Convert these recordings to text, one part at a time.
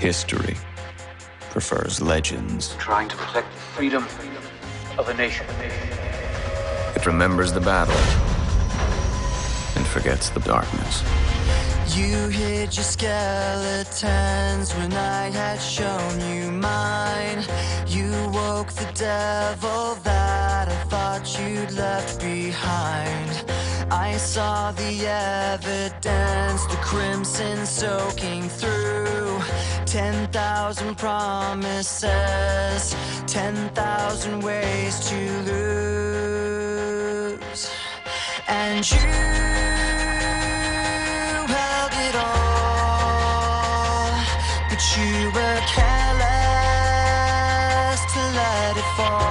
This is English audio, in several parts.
History prefers legends. Trying to protect the freedom of a nation. It remembers the battle and forgets the darkness. You hid your skeletons when I had shown you mine. You woke the devil that I thought you'd left behind. I saw the evidence, the crimson soaking through. Ten thousand promises, ten thousand ways to lose. And you held it all, but you were careless to let it fall.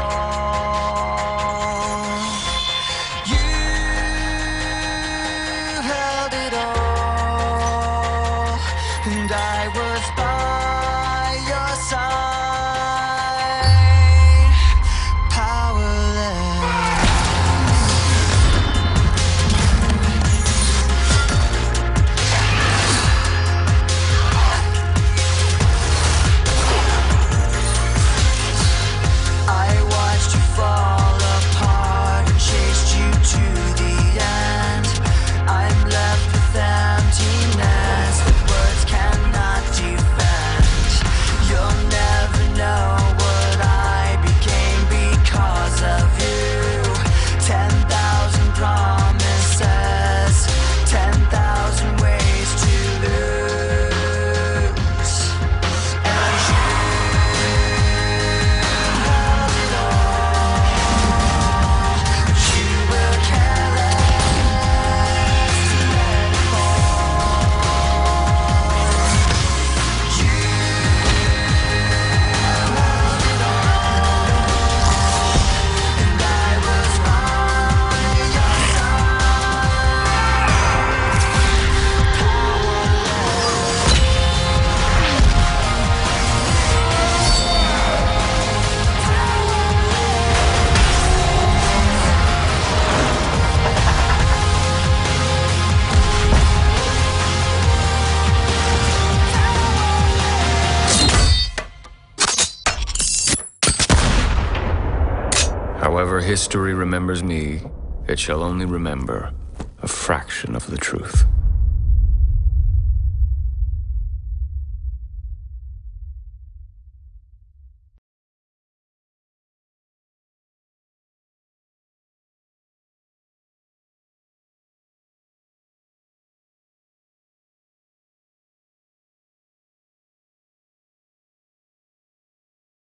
However, history remembers me, it shall only remember a fraction of the truth.